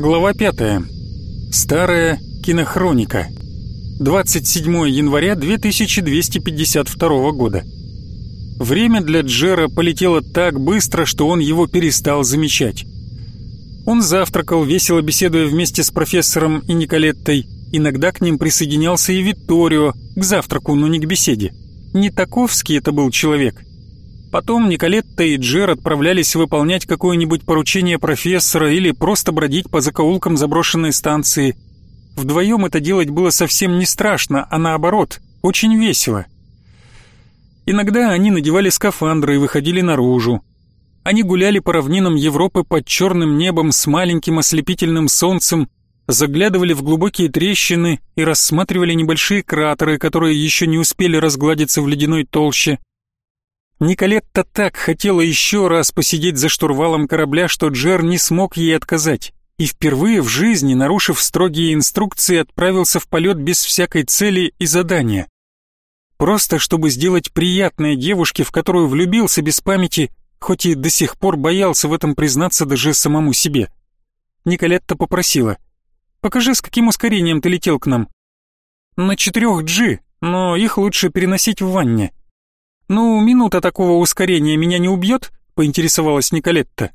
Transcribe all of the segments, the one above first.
Глава 5. Старая кинохроника. 27 января 2252 года. Время для Джера полетело так быстро, что он его перестал замечать. Он завтракал, весело беседуя вместе с профессором и Николеттой. Иногда к ним присоединялся и Витторио, к завтраку, но не к беседе. Не таковский это был человек – Потом Николетта и Джер отправлялись выполнять какое-нибудь поручение профессора или просто бродить по закоулкам заброшенной станции. Вдвоем это делать было совсем не страшно, а наоборот, очень весело. Иногда они надевали скафандры и выходили наружу. Они гуляли по равнинам Европы под черным небом с маленьким ослепительным солнцем, заглядывали в глубокие трещины и рассматривали небольшие кратеры, которые еще не успели разгладиться в ледяной толще. Николетта так хотела еще раз посидеть за штурвалом корабля, что Джер не смог ей отказать, и впервые в жизни, нарушив строгие инструкции, отправился в полет без всякой цели и задания. Просто чтобы сделать приятное девушке, в которую влюбился без памяти, хоть и до сих пор боялся в этом признаться даже самому себе. Николетта попросила, «Покажи, с каким ускорением ты летел к нам». «На четырех G, но их лучше переносить в ванне». «Ну, минута такого ускорения меня не убьет?» — поинтересовалась Николетта.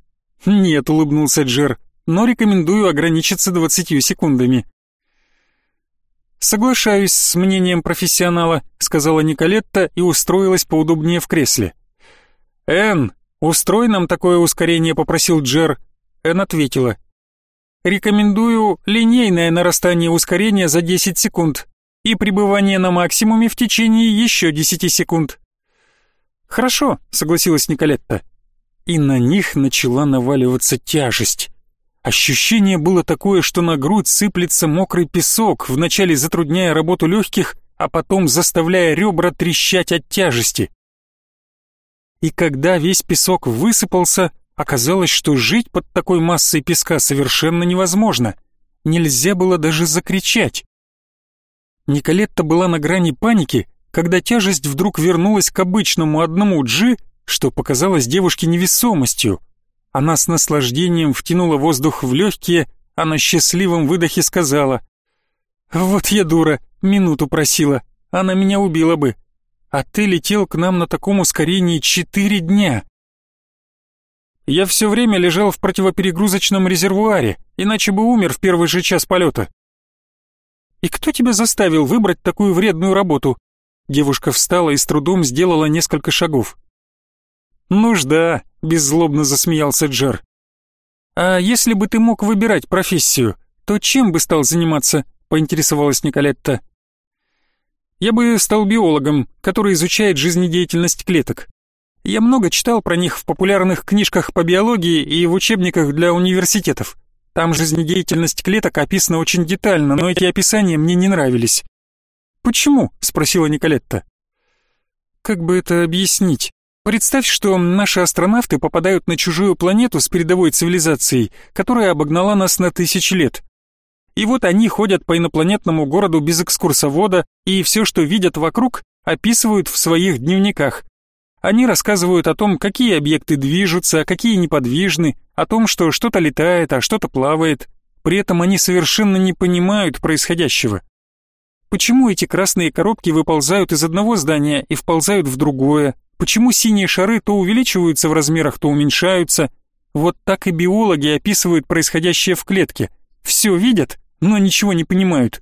«Нет», — улыбнулся Джер, — «но рекомендую ограничиться двадцатью секундами». «Соглашаюсь с мнением профессионала», — сказала Николетта и устроилась поудобнее в кресле. «Энн, устрой нам такое ускорение», — попросил Джер. Энн ответила. «Рекомендую линейное нарастание ускорения за 10 секунд и пребывание на максимуме в течение еще 10 секунд». «Хорошо», — согласилась Николетта. И на них начала наваливаться тяжесть. Ощущение было такое, что на грудь сыплется мокрый песок, вначале затрудняя работу легких, а потом заставляя ребра трещать от тяжести. И когда весь песок высыпался, оказалось, что жить под такой массой песка совершенно невозможно. Нельзя было даже закричать. Николетта была на грани паники, когда тяжесть вдруг вернулась к обычному одному G, что показалось девушке невесомостью. Она с наслаждением втянула воздух в легкие, а на счастливом выдохе сказала «Вот я дура, минуту просила, она меня убила бы. А ты летел к нам на таком ускорении четыре дня». Я все время лежал в противоперегрузочном резервуаре, иначе бы умер в первый же час полета. «И кто тебя заставил выбрать такую вредную работу?» Девушка встала и с трудом сделала несколько шагов. «Нужда», — беззлобно засмеялся Джер. «А если бы ты мог выбирать профессию, то чем бы стал заниматься?» — поинтересовалась Николетта. «Я бы стал биологом, который изучает жизнедеятельность клеток. Я много читал про них в популярных книжках по биологии и в учебниках для университетов. Там жизнедеятельность клеток описана очень детально, но эти описания мне не нравились. «Почему?» — спросила Николетта. «Как бы это объяснить? Представь, что наши астронавты попадают на чужую планету с передовой цивилизацией, которая обогнала нас на тысячи лет. И вот они ходят по инопланетному городу без экскурсовода, и все, что видят вокруг, описывают в своих дневниках. Они рассказывают о том, какие объекты движутся, а какие неподвижны, о том, что что-то летает, а что-то плавает. При этом они совершенно не понимают происходящего. Почему эти красные коробки выползают из одного здания и вползают в другое? Почему синие шары то увеличиваются в размерах, то уменьшаются? Вот так и биологи описывают происходящее в клетке. Все видят, но ничего не понимают.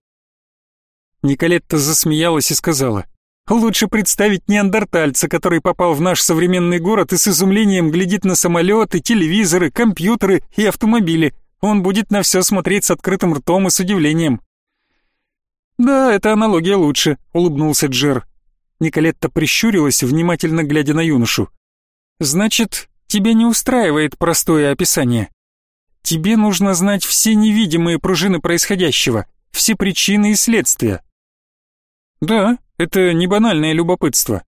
Николетта засмеялась и сказала, «Лучше представить неандертальца, который попал в наш современный город и с изумлением глядит на самолеты, телевизоры, компьютеры и автомобили. Он будет на все смотреть с открытым ртом и с удивлением. «Да, эта аналогия лучше», — улыбнулся Джер. Николетта прищурилась, внимательно глядя на юношу. «Значит, тебя не устраивает простое описание. Тебе нужно знать все невидимые пружины происходящего, все причины и следствия». «Да, это не банальное любопытство.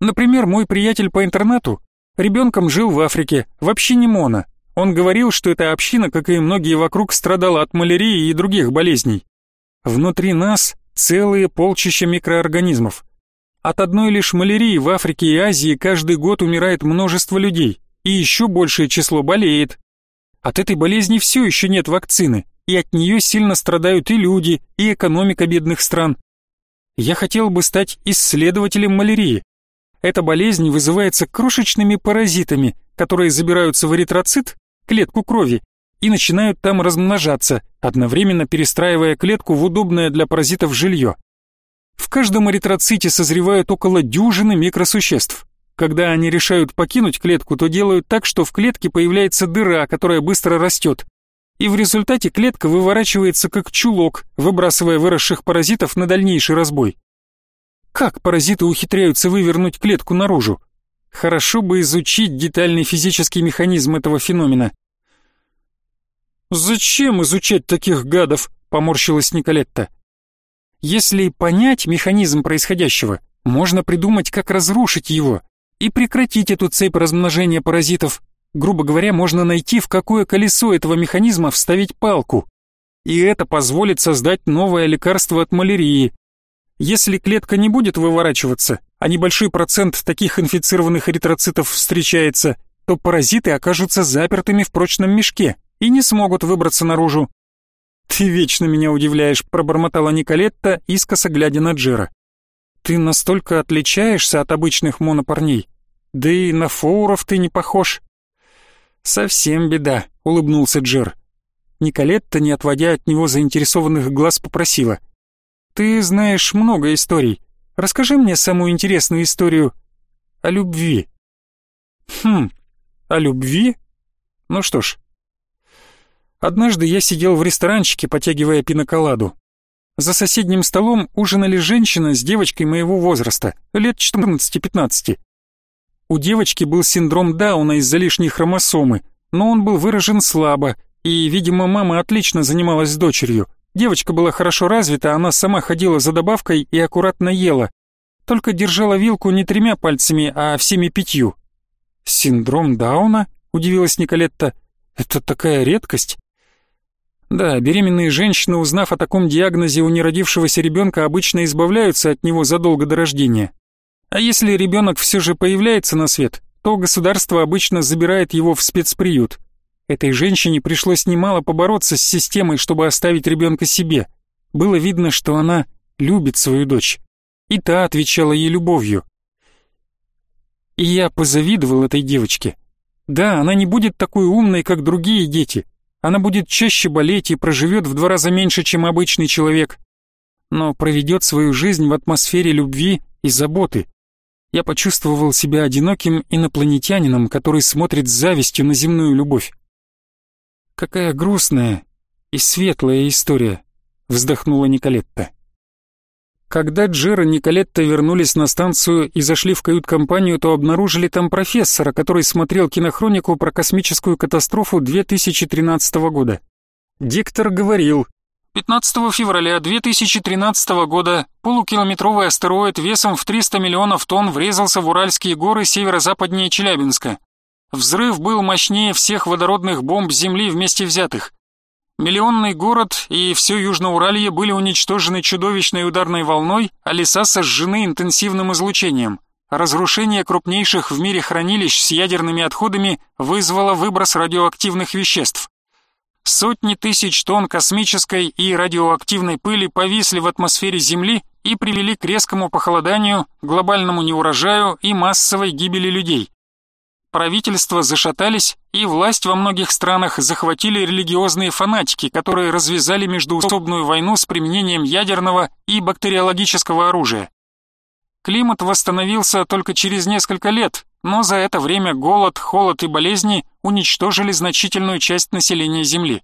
Например, мой приятель по интернету ребенком жил в Африке, вообще не моно. Он говорил, что эта община, как и многие вокруг, страдала от малярии и других болезней. Внутри нас целые полчища микроорганизмов. От одной лишь малярии в Африке и Азии каждый год умирает множество людей, и еще большее число болеет. От этой болезни все еще нет вакцины, и от нее сильно страдают и люди, и экономика бедных стран. Я хотел бы стать исследователем малярии. Эта болезнь вызывается крошечными паразитами, которые забираются в эритроцит, клетку крови, и начинают там размножаться, одновременно перестраивая клетку в удобное для паразитов жилье. В каждом эритроците созревают около дюжины микросуществ. Когда они решают покинуть клетку, то делают так, что в клетке появляется дыра, которая быстро растет. И в результате клетка выворачивается как чулок, выбрасывая выросших паразитов на дальнейший разбой. Как паразиты ухитряются вывернуть клетку наружу? Хорошо бы изучить детальный физический механизм этого феномена. «Зачем изучать таких гадов?» — поморщилась Николетта. «Если понять механизм происходящего, можно придумать, как разрушить его и прекратить эту цепь размножения паразитов. Грубо говоря, можно найти, в какое колесо этого механизма вставить палку. И это позволит создать новое лекарство от малярии. Если клетка не будет выворачиваться, а небольшой процент таких инфицированных эритроцитов встречается, то паразиты окажутся запертыми в прочном мешке, и не смогут выбраться наружу. «Ты вечно меня удивляешь», — пробормотала Николетта, искоса глядя на Джера. «Ты настолько отличаешься от обычных монопарней. Да и на фоуров ты не похож». «Совсем беда», — улыбнулся Джер. Николетта, не отводя от него заинтересованных глаз, попросила. «Ты знаешь много историй. Расскажи мне самую интересную историю о любви». «Хм, о любви? Ну что ж, Однажды я сидел в ресторанчике, потягивая пиноколаду. За соседним столом ужинали женщина с девочкой моего возраста, лет 14-15. У девочки был синдром Дауна из-за лишней хромосомы, но он был выражен слабо, и, видимо, мама отлично занималась с дочерью. Девочка была хорошо развита, она сама ходила за добавкой и аккуратно ела. Только держала вилку не тремя пальцами, а всеми пятью. «Синдром Дауна?» — удивилась Николетта. «Это такая редкость?» Да, беременные женщины, узнав о таком диагнозе у неродившегося ребенка, обычно избавляются от него задолго до рождения. А если ребенок все же появляется на свет, то государство обычно забирает его в спецприют. Этой женщине пришлось немало побороться с системой, чтобы оставить ребенка себе. Было видно, что она любит свою дочь. И та отвечала ей любовью. И я позавидовал этой девочке. Да, она не будет такой умной, как другие дети, она будет чаще болеть и проживет в два раза меньше, чем обычный человек, но проведет свою жизнь в атмосфере любви и заботы. Я почувствовал себя одиноким инопланетянином, который смотрит с завистью на земную любовь. «Какая грустная и светлая история», — вздохнула Николетта. Когда Джер и Николетта вернулись на станцию и зашли в кают-компанию, то обнаружили там профессора, который смотрел кинохронику про космическую катастрофу 2013 года. Диктор говорил, 15 февраля 2013 года полукилометровый астероид весом в 300 миллионов тонн врезался в Уральские горы северо-западнее Челябинска. Взрыв был мощнее всех водородных бомб Земли вместе взятых. Миллионный город и все Южноуралье были уничтожены чудовищной ударной волной, а леса сожжены интенсивным излучением. Разрушение крупнейших в мире хранилищ с ядерными отходами вызвало выброс радиоактивных веществ. Сотни тысяч тонн космической и радиоактивной пыли повисли в атмосфере Земли и привели к резкому похолоданию, глобальному неурожаю и массовой гибели людей правительства зашатались, и власть во многих странах захватили религиозные фанатики, которые развязали междуусобную войну с применением ядерного и бактериологического оружия. Климат восстановился только через несколько лет, но за это время голод, холод и болезни уничтожили значительную часть населения Земли.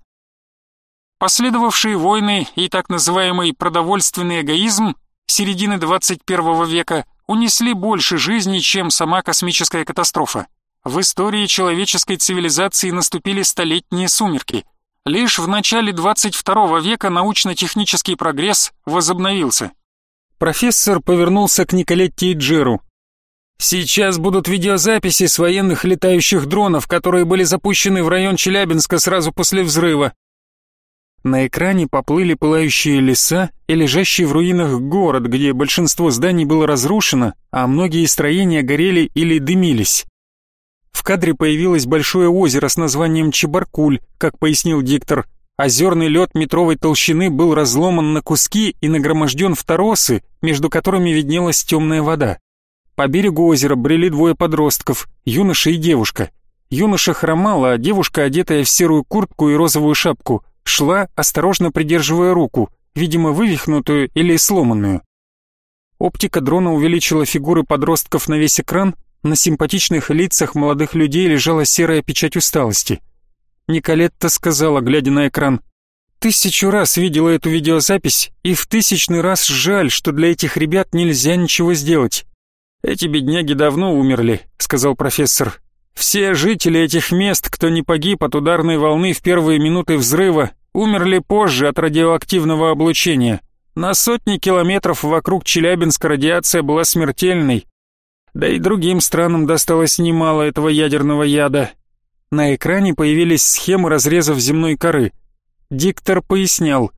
Последовавшие войны и так называемый продовольственный эгоизм середины 21 века унесли больше жизней, чем сама космическая катастрофа. В истории человеческой цивилизации наступили столетние сумерки. Лишь в начале 22 века научно-технический прогресс возобновился. Профессор повернулся к Николетте и Джеру. Сейчас будут видеозаписи с военных летающих дронов, которые были запущены в район Челябинска сразу после взрыва. На экране поплыли пылающие леса и лежащий в руинах город, где большинство зданий было разрушено, а многие строения горели или дымились. В кадре появилось большое озеро с названием Чебаркуль, как пояснил диктор, Озерный лед метровой толщины был разломан на куски и нагроможден в торосы, между которыми виднелась темная вода. По берегу озера брели двое подростков, юноша и девушка. Юноша хромал, а девушка, одетая в серую куртку и розовую шапку, шла, осторожно придерживая руку, видимо, вывихнутую или сломанную. Оптика дрона увеличила фигуры подростков на весь экран, на симпатичных лицах молодых людей лежала серая печать усталости. Николетта сказала, глядя на экран, «Тысячу раз видела эту видеозапись, и в тысячный раз жаль, что для этих ребят нельзя ничего сделать». «Эти бедняги давно умерли», — сказал профессор. «Все жители этих мест, кто не погиб от ударной волны в первые минуты взрыва, умерли позже от радиоактивного облучения. На сотни километров вокруг Челябинска радиация была смертельной. Да и другим странам досталось немало этого ядерного яда. На экране появились схемы разрезов земной коры. Диктор пояснял.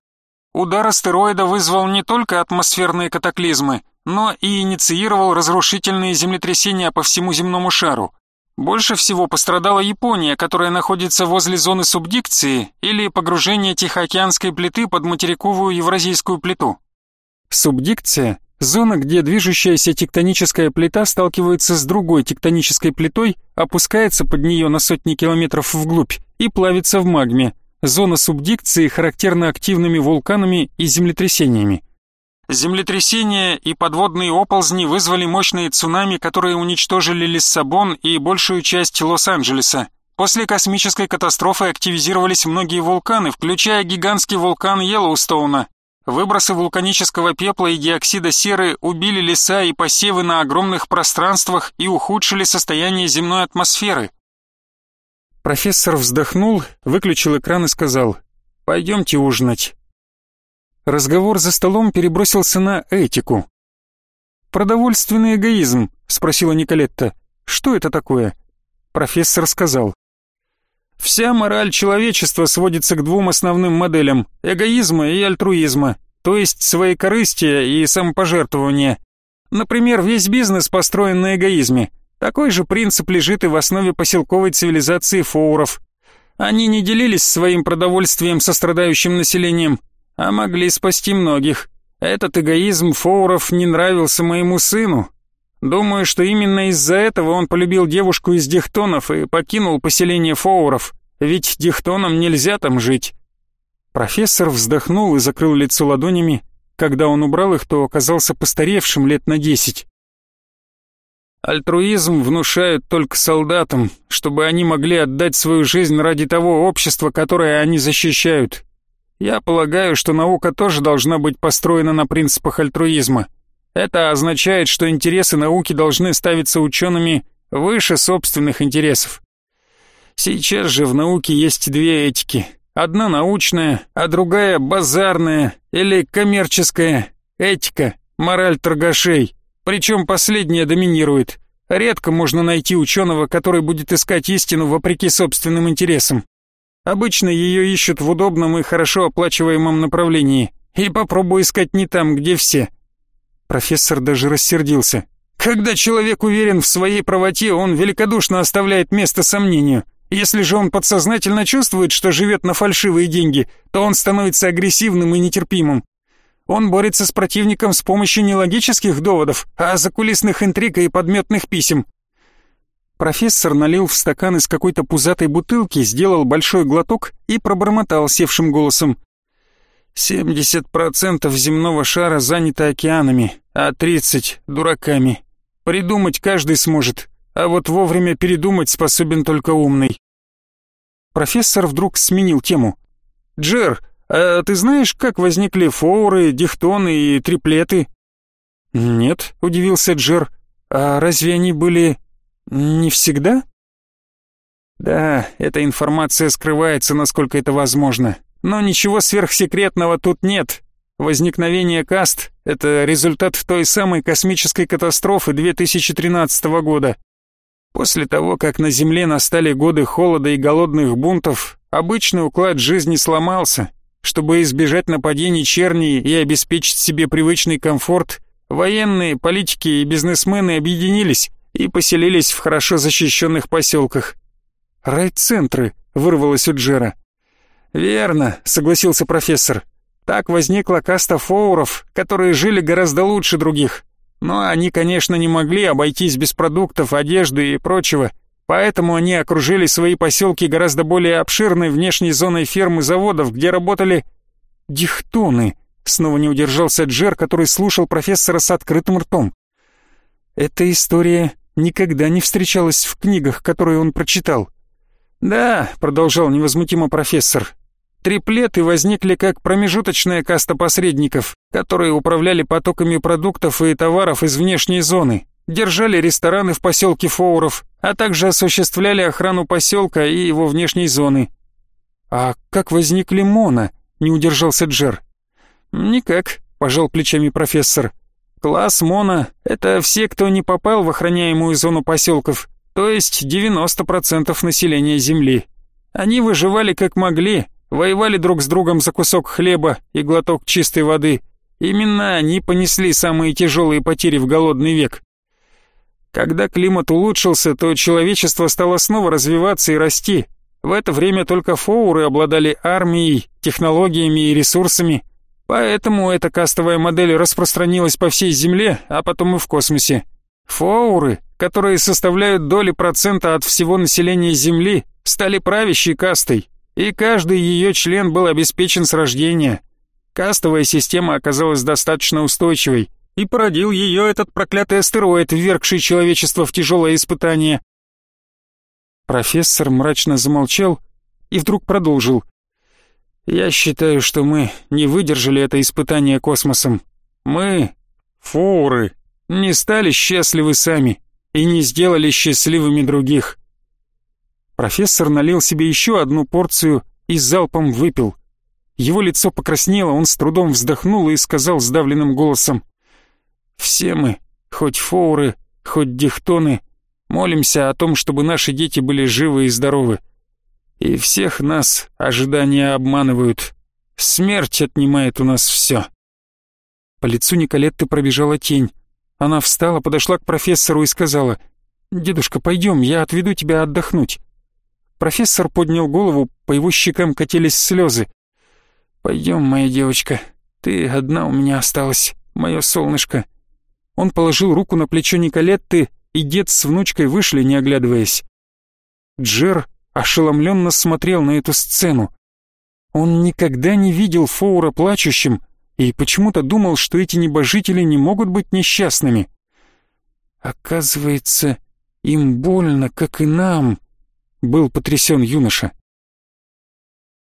Удар астероида вызвал не только атмосферные катаклизмы, но и инициировал разрушительные землетрясения по всему земному шару. Больше всего пострадала Япония, которая находится возле зоны субдикции или погружения Тихоокеанской плиты под материковую Евразийскую плиту. Субдикция – зона, где движущаяся тектоническая плита сталкивается с другой тектонической плитой, опускается под нее на сотни километров вглубь и плавится в магме. Зона субдикции характерна активными вулканами и землетрясениями. Землетрясения и подводные оползни вызвали мощные цунами, которые уничтожили Лиссабон и большую часть Лос-Анджелеса. После космической катастрофы активизировались многие вулканы, включая гигантский вулкан Йеллоустоуна. Выбросы вулканического пепла и диоксида серы убили леса и посевы на огромных пространствах и ухудшили состояние земной атмосферы. Профессор вздохнул, выключил экран и сказал «Пойдемте ужинать». Разговор за столом перебросился на этику. «Продовольственный эгоизм», — спросила Николетта. «Что это такое?» Профессор сказал. «Вся мораль человечества сводится к двум основным моделям — эгоизма и альтруизма, то есть своекорыстия и самопожертвования. Например, весь бизнес построен на эгоизме. Такой же принцип лежит и в основе поселковой цивилизации фоуров. Они не делились своим продовольствием со страдающим населением, а могли спасти многих. Этот эгоизм Фоуров не нравился моему сыну. Думаю, что именно из-за этого он полюбил девушку из Дихтонов и покинул поселение Фоуров, ведь Дихтонам нельзя там жить. Профессор вздохнул и закрыл лицо ладонями. Когда он убрал их, то оказался постаревшим лет на десять. Альтруизм внушают только солдатам, чтобы они могли отдать свою жизнь ради того общества, которое они защищают. Я полагаю, что наука тоже должна быть построена на принципах альтруизма. Это означает, что интересы науки должны ставиться учеными выше собственных интересов. Сейчас же в науке есть две этики. Одна научная, а другая базарная или коммерческая. Этика, мораль торгашей. Причем последняя доминирует. Редко можно найти ученого, который будет искать истину вопреки собственным интересам. Обычно ее ищут в удобном и хорошо оплачиваемом направлении. И попробуй искать не там, где все. Профессор даже рассердился. Когда человек уверен в своей правоте, он великодушно оставляет место сомнению. Если же он подсознательно чувствует, что живет на фальшивые деньги, то он становится агрессивным и нетерпимым. Он борется с противником с помощью не логических доводов, а закулисных интриг и подметных писем. Профессор налил в стакан из какой-то пузатой бутылки, сделал большой глоток и пробормотал севшим голосом. «Семьдесят процентов земного шара занято океанами, а тридцать — дураками. Придумать каждый сможет, а вот вовремя передумать способен только умный». Профессор вдруг сменил тему. «Джер, а ты знаешь, как возникли фоуры, дихтоны и триплеты?» «Нет», — удивился Джер. «А разве они были не всегда? Да, эта информация скрывается, насколько это возможно. Но ничего сверхсекретного тут нет. Возникновение каст — это результат той самой космической катастрофы 2013 года. После того, как на Земле настали годы холода и голодных бунтов, обычный уклад жизни сломался. Чтобы избежать нападений черней и обеспечить себе привычный комфорт, военные, политики и бизнесмены объединились и поселились в хорошо защищенных поселках. «Райцентры», — вырвалось у Джера. «Верно», — согласился профессор. «Так возникла каста фоуров, которые жили гораздо лучше других. Но они, конечно, не могли обойтись без продуктов, одежды и прочего, поэтому они окружили свои поселки гораздо более обширной внешней зоной ферм и заводов, где работали дихтоны». Снова не удержался Джер, который слушал профессора с открытым ртом. Эта история никогда не встречалась в книгах, которые он прочитал. «Да», — продолжал невозмутимо профессор, Триплеты возникли как промежуточная каста посредников, которые управляли потоками продуктов и товаров из внешней зоны, держали рестораны в поселке Фоуров, а также осуществляли охрану поселка и его внешней зоны. «А как возникли Мона?» — не удержался Джер. «Никак», — пожал плечами профессор. «Класс Мона — это все, кто не попал в охраняемую зону поселков, то есть 90% населения Земли. Они выживали как могли, воевали друг с другом за кусок хлеба и глоток чистой воды. Именно они понесли самые тяжелые потери в голодный век. Когда климат улучшился, то человечество стало снова развиваться и расти. В это время только фоуры обладали армией, технологиями и ресурсами. Поэтому эта кастовая модель распространилась по всей Земле, а потом и в космосе. Фоуры, которые составляют доли процента от всего населения Земли, стали правящей кастой, и каждый ее член был обеспечен с рождения. Кастовая система оказалась достаточно устойчивой, и породил ее этот проклятый астероид, ввергший человечество в тяжелое испытание. Профессор мрачно замолчал и вдруг продолжил. «Я считаю, что мы не выдержали это испытание космосом. Мы, фоуры, не стали счастливы сами и не сделали счастливыми других. Профессор налил себе еще одну порцию и залпом выпил. Его лицо покраснело, он с трудом вздохнул и сказал сдавленным голосом. «Все мы, хоть фоуры, хоть дихтоны, молимся о том, чтобы наши дети были живы и здоровы. И всех нас ожидания обманывают. Смерть отнимает у нас все». По лицу Николетты пробежала тень. Она встала, подошла к профессору и сказала, «Дедушка, пойдем, я отведу тебя отдохнуть». Профессор поднял голову, по его щекам катились слезы. «Пойдем, моя девочка, ты одна у меня осталась, мое солнышко». Он положил руку на плечо Николетты, и дед с внучкой вышли, не оглядываясь. Джер ошеломленно смотрел на эту сцену. Он никогда не видел Фоура плачущим и почему-то думал, что эти небожители не могут быть несчастными. Оказывается, им больно, как и нам, был потрясен юноша.